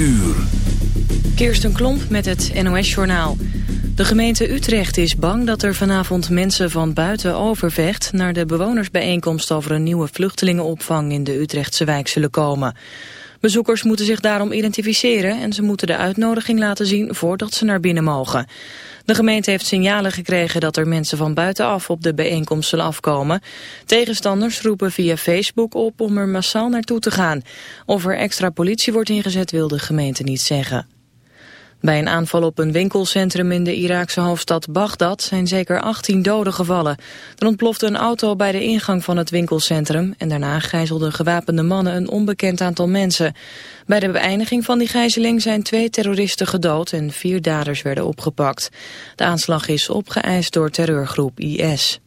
uur. Kirsten Klomp met het NOS-journaal. De gemeente Utrecht is bang dat er vanavond mensen van buiten Overvecht... naar de bewonersbijeenkomst over een nieuwe vluchtelingenopvang in de Utrechtse wijk zullen komen. Bezoekers moeten zich daarom identificeren en ze moeten de uitnodiging laten zien voordat ze naar binnen mogen. De gemeente heeft signalen gekregen dat er mensen van buitenaf op de bijeenkomst zullen afkomen. Tegenstanders roepen via Facebook op om er massaal naartoe te gaan. Of er extra politie wordt ingezet wil de gemeente niet zeggen. Bij een aanval op een winkelcentrum in de Iraakse hoofdstad Bagdad zijn zeker 18 doden gevallen. Er ontplofte een auto bij de ingang van het winkelcentrum en daarna gijzelden gewapende mannen een onbekend aantal mensen. Bij de beëindiging van die gijzeling zijn twee terroristen gedood en vier daders werden opgepakt. De aanslag is opgeëist door terreurgroep IS.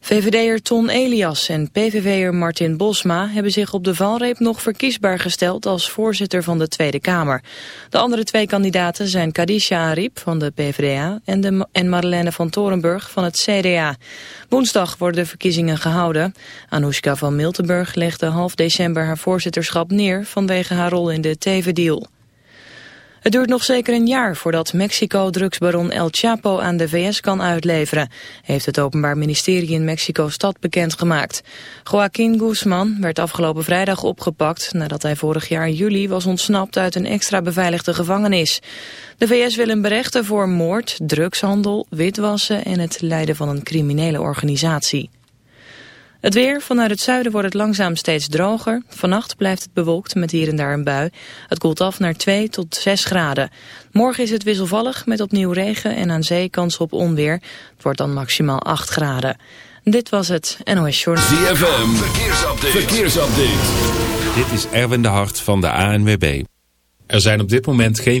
VVD'er Ton Elias en PVV'er Martin Bosma hebben zich op de valreep nog verkiesbaar gesteld als voorzitter van de Tweede Kamer. De andere twee kandidaten zijn Kadisha Ariep van de PvdA en, de, en Madeleine van Torenburg van het CDA. Woensdag worden de verkiezingen gehouden. Anoushka van Miltenburg legde half december haar voorzitterschap neer vanwege haar rol in de TV-deal. Het duurt nog zeker een jaar voordat Mexico drugsbaron El Chapo aan de VS kan uitleveren, heeft het Openbaar Ministerie in Mexico-stad bekendgemaakt. Joaquín Guzman werd afgelopen vrijdag opgepakt nadat hij vorig jaar juli was ontsnapt uit een extra beveiligde gevangenis. De VS wil hem berechten voor moord, drugshandel, witwassen en het leiden van een criminele organisatie. Het weer, vanuit het zuiden wordt het langzaam steeds droger. Vannacht blijft het bewolkt met hier en daar een bui. Het koelt af naar 2 tot 6 graden. Morgen is het wisselvallig met opnieuw regen en aan zee kans op onweer. Het wordt dan maximaal 8 graden. Dit was het NOS Short. ZFM, verkeersupdate. verkeersupdate. Dit is Erwin de Hart van de ANWB. Er zijn op dit moment geen...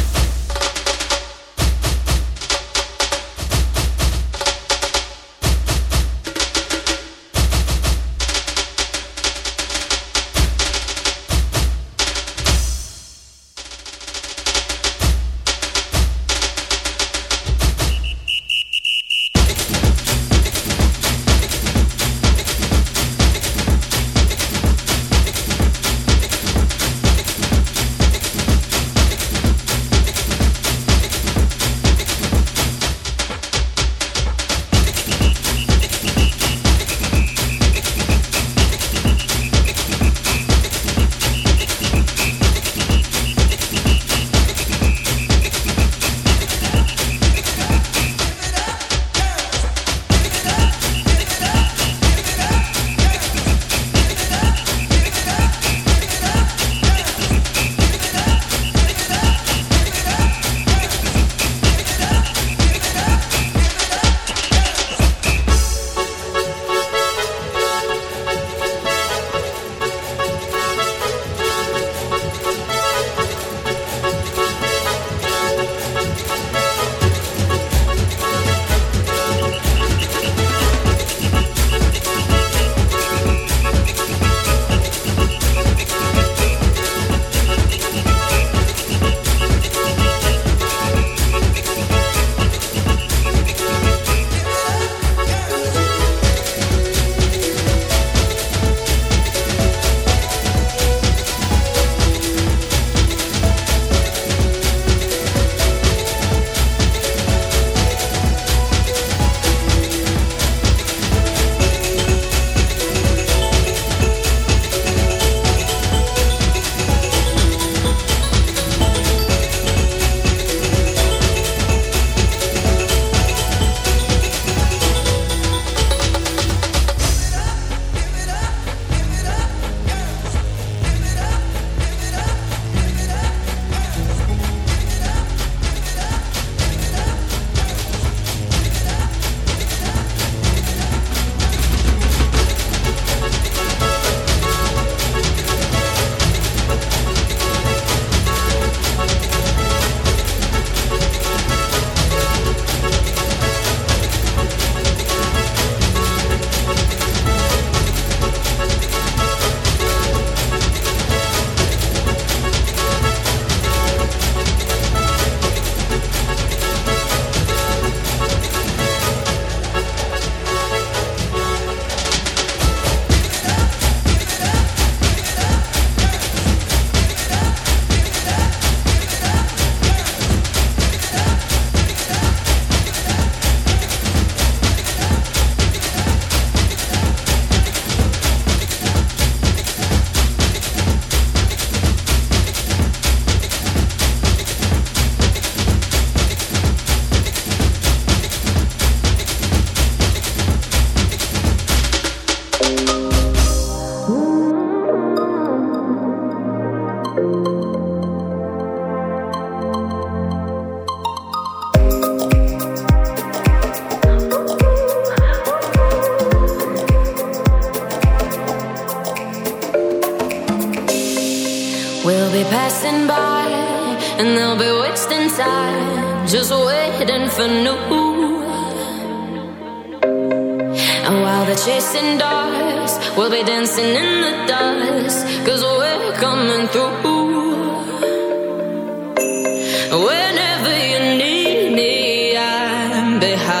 Chasing dogs, we'll be dancing in the dust cause we're coming through. Whenever you need me, I'm behind.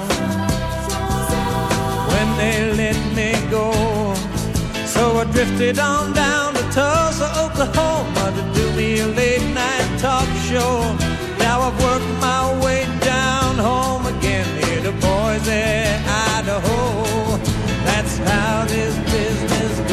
they let me go. So I drifted on down to Tulsa, Oklahoma to do me a late night talk show. Now I've worked my way down home again here to Boise, Idaho. That's how this business goes.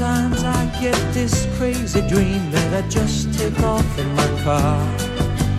Sometimes I get this crazy dream that I just take off in my car.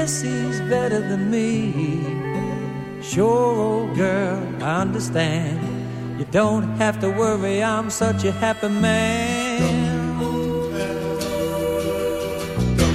He's better than me. Sure, old girl, I understand. You don't have to worry, I'm such a happy man. I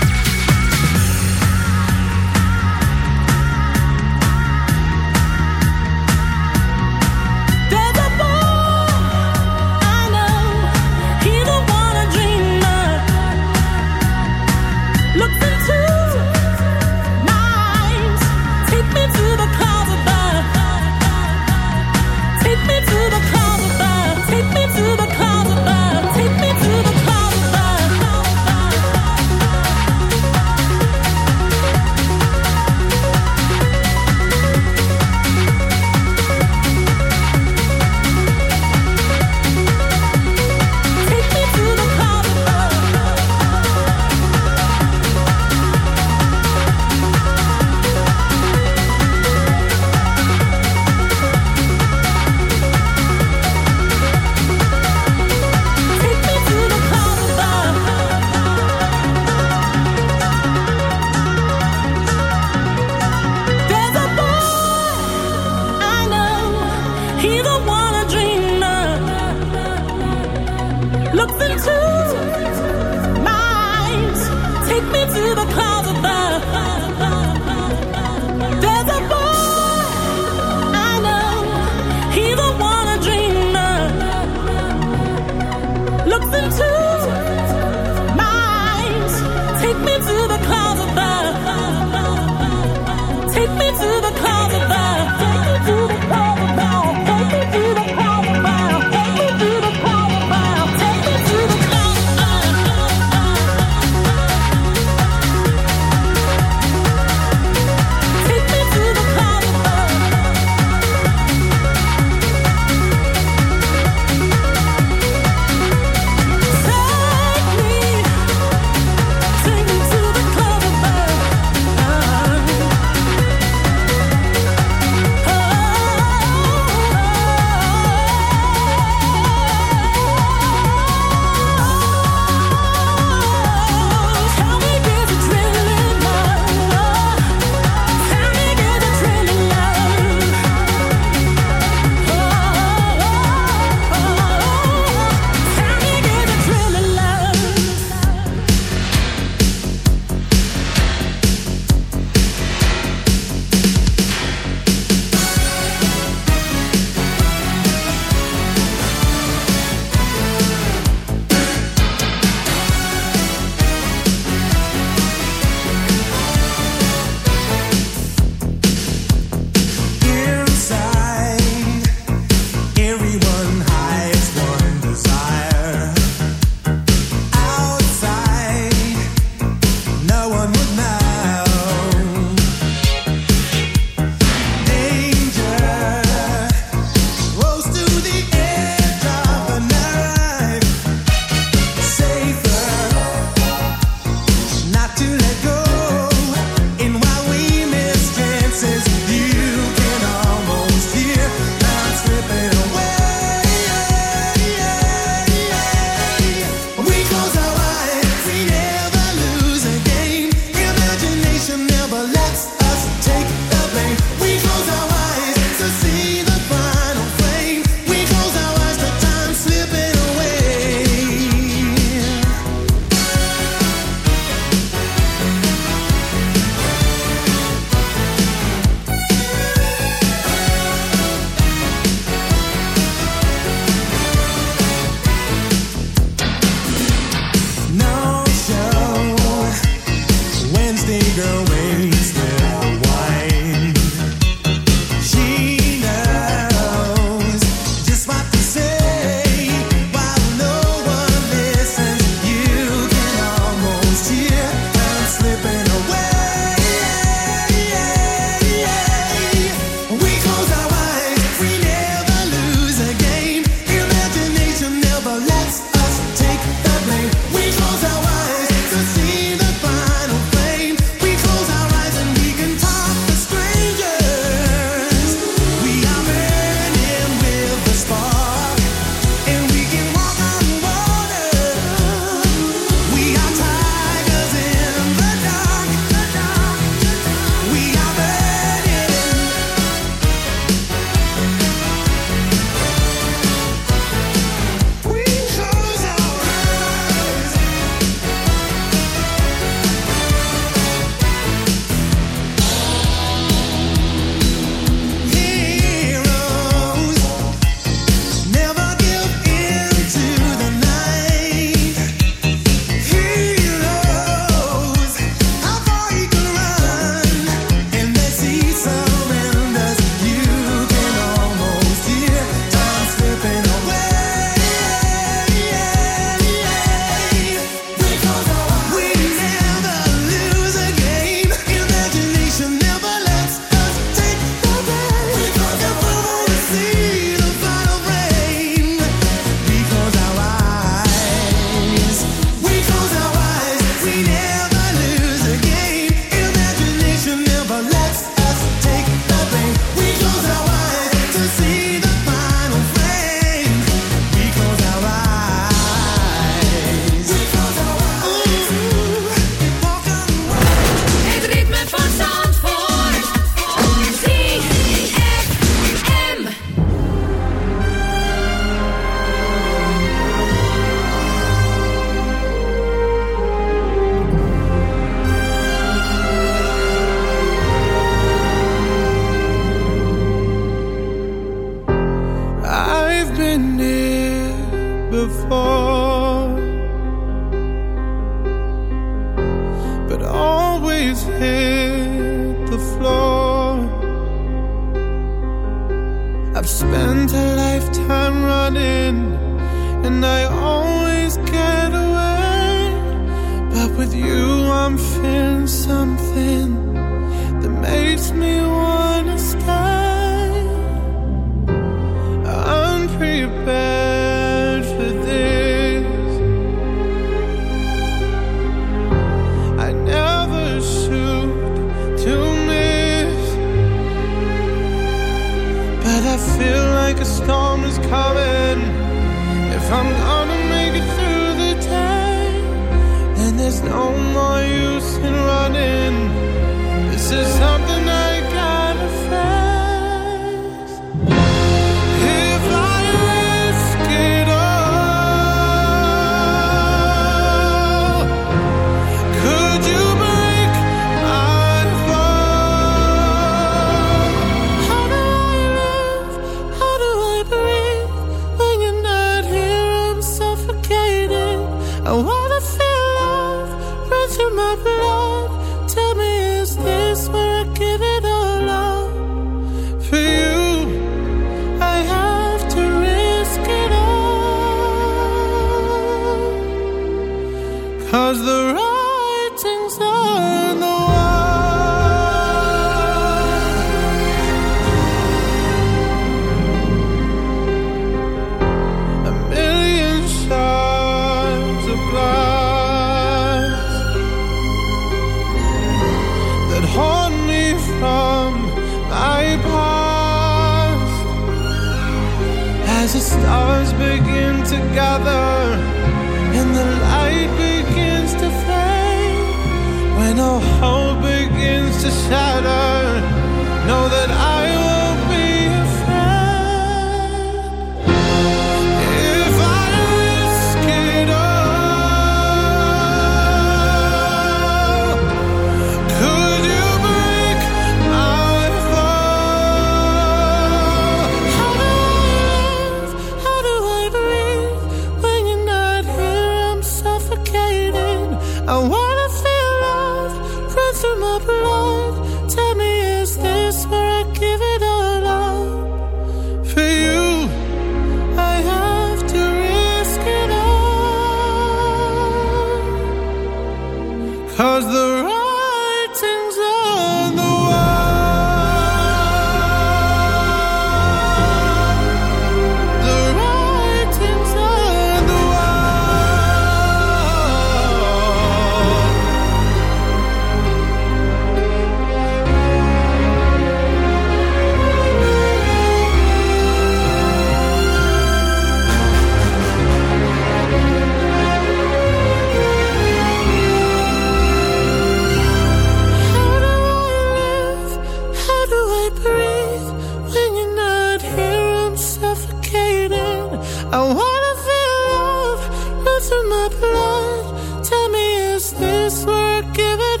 Tell me, is this worth giving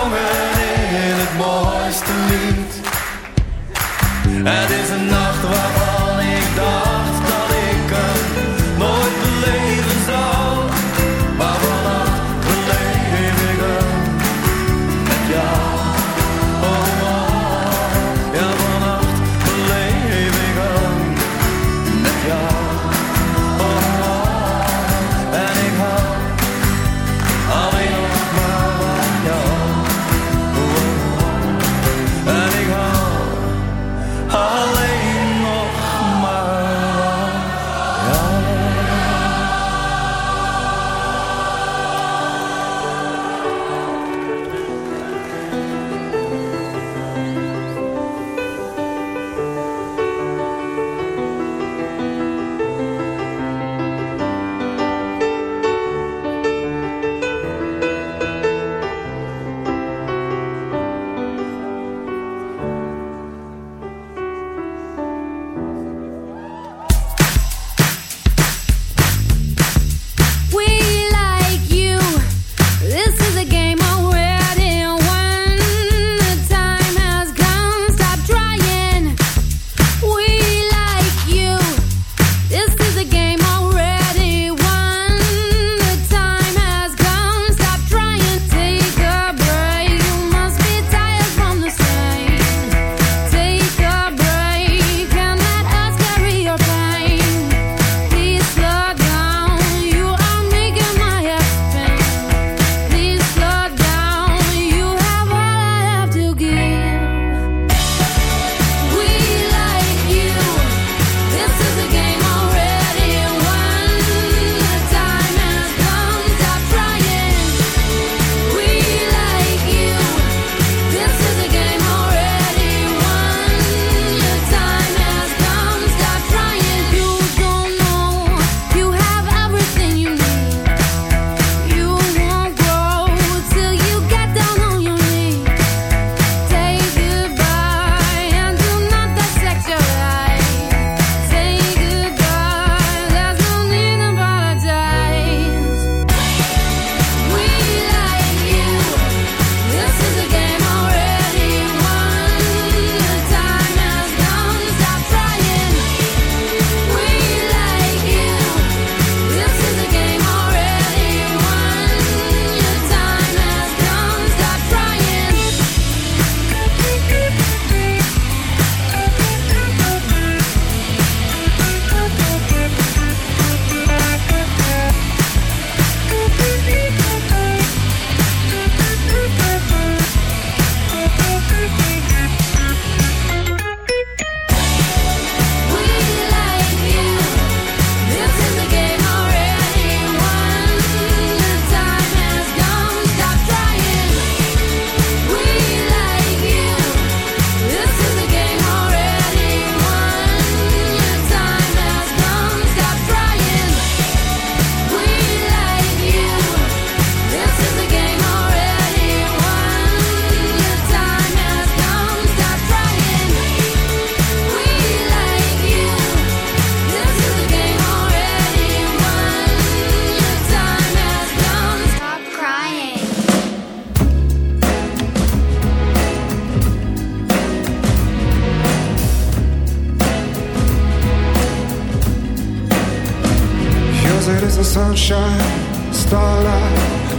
동안 sunshine, starlight,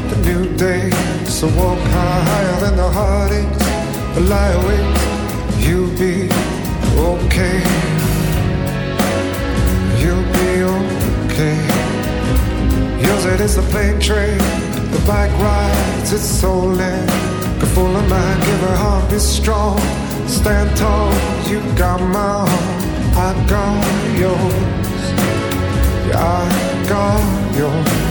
the new day. So walk high, higher than the heartaches, but lie awake, you'll be okay. You'll be okay. Yours it is the plane train, the bike rides, it's so in. Go full of mind, give her heart, be strong. Stand tall, you got my heart, I got yours. Yeah, I God, your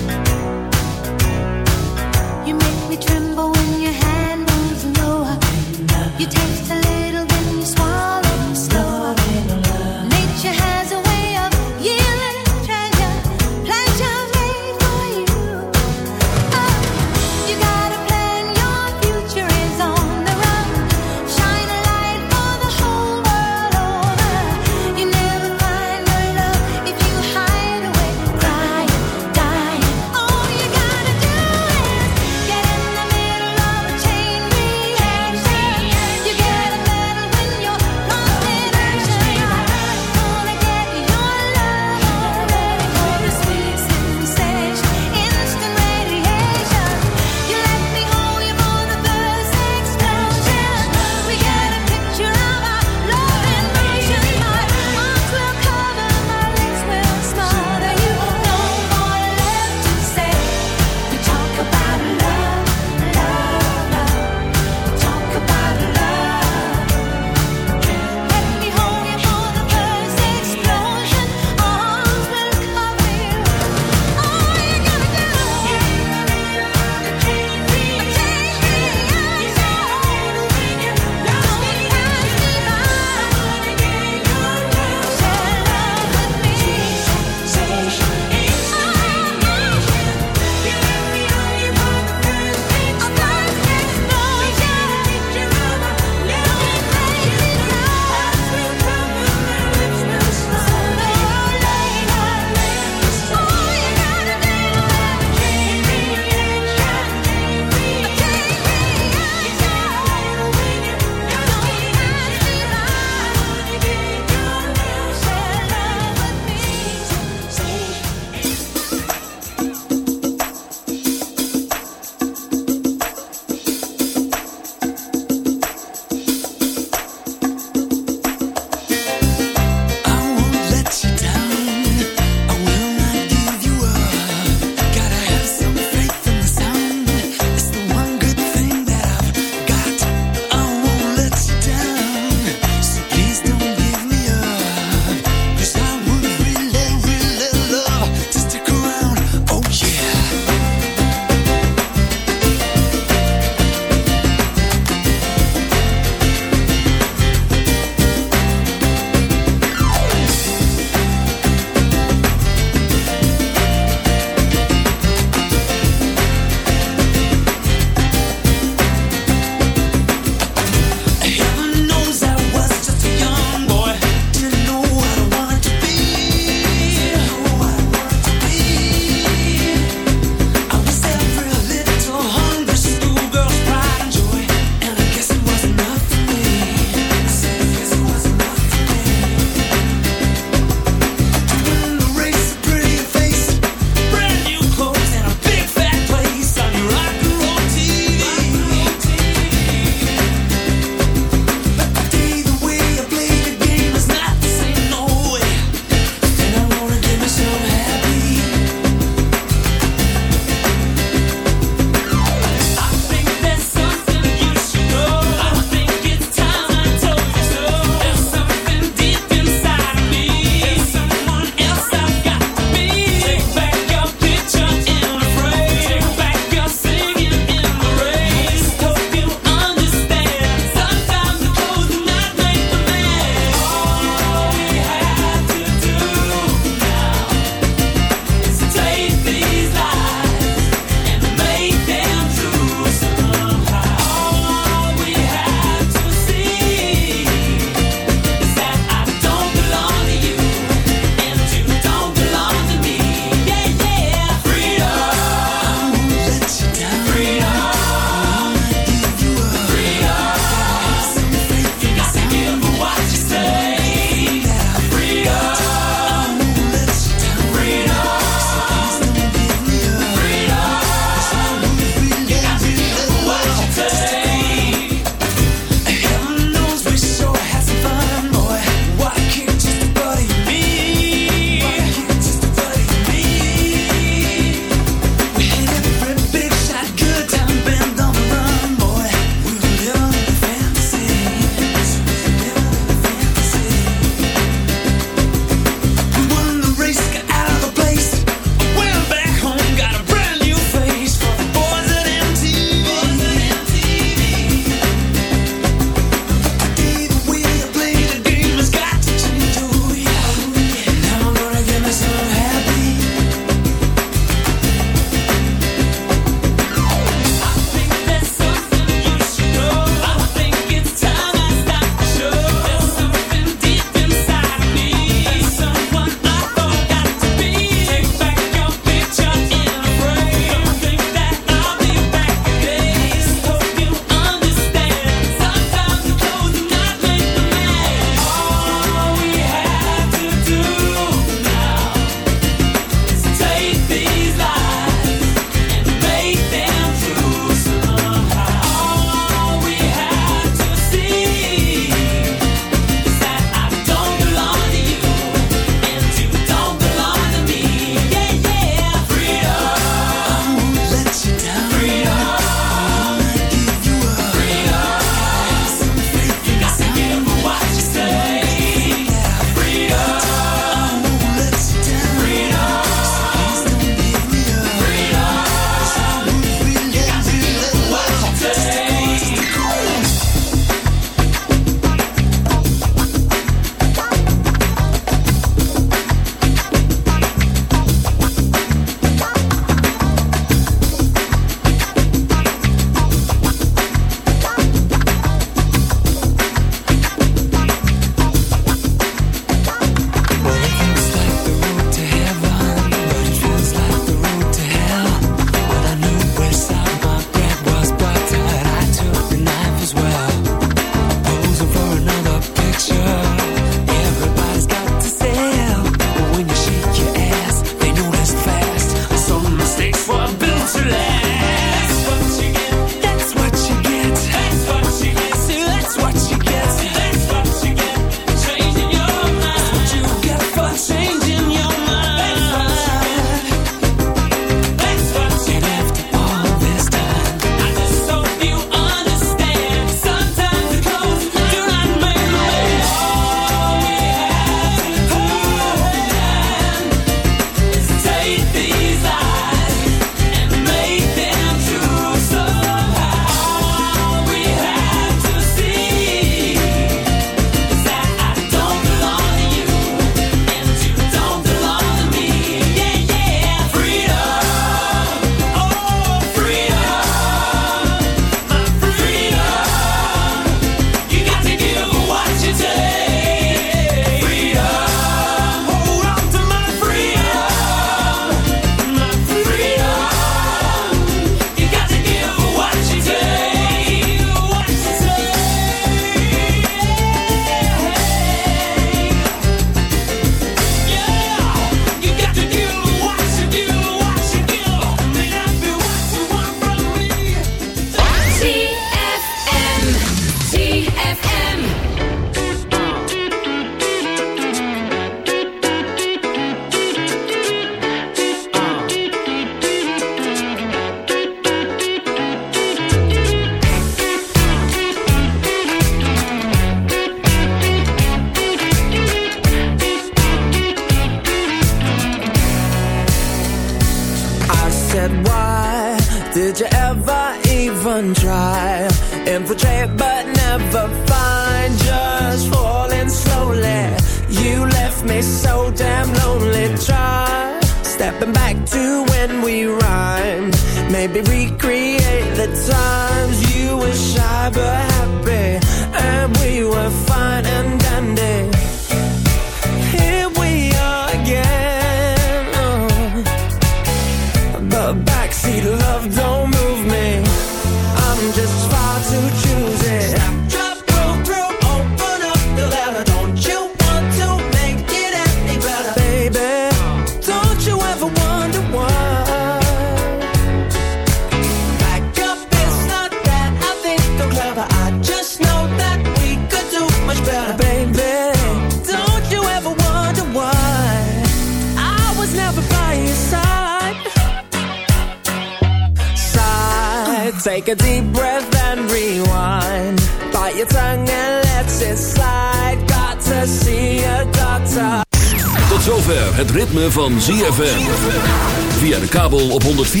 104.5.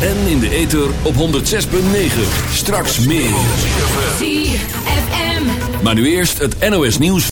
En in de ether op 106.9. Straks meer. 4 FM. Maar nu eerst het NOS nieuws.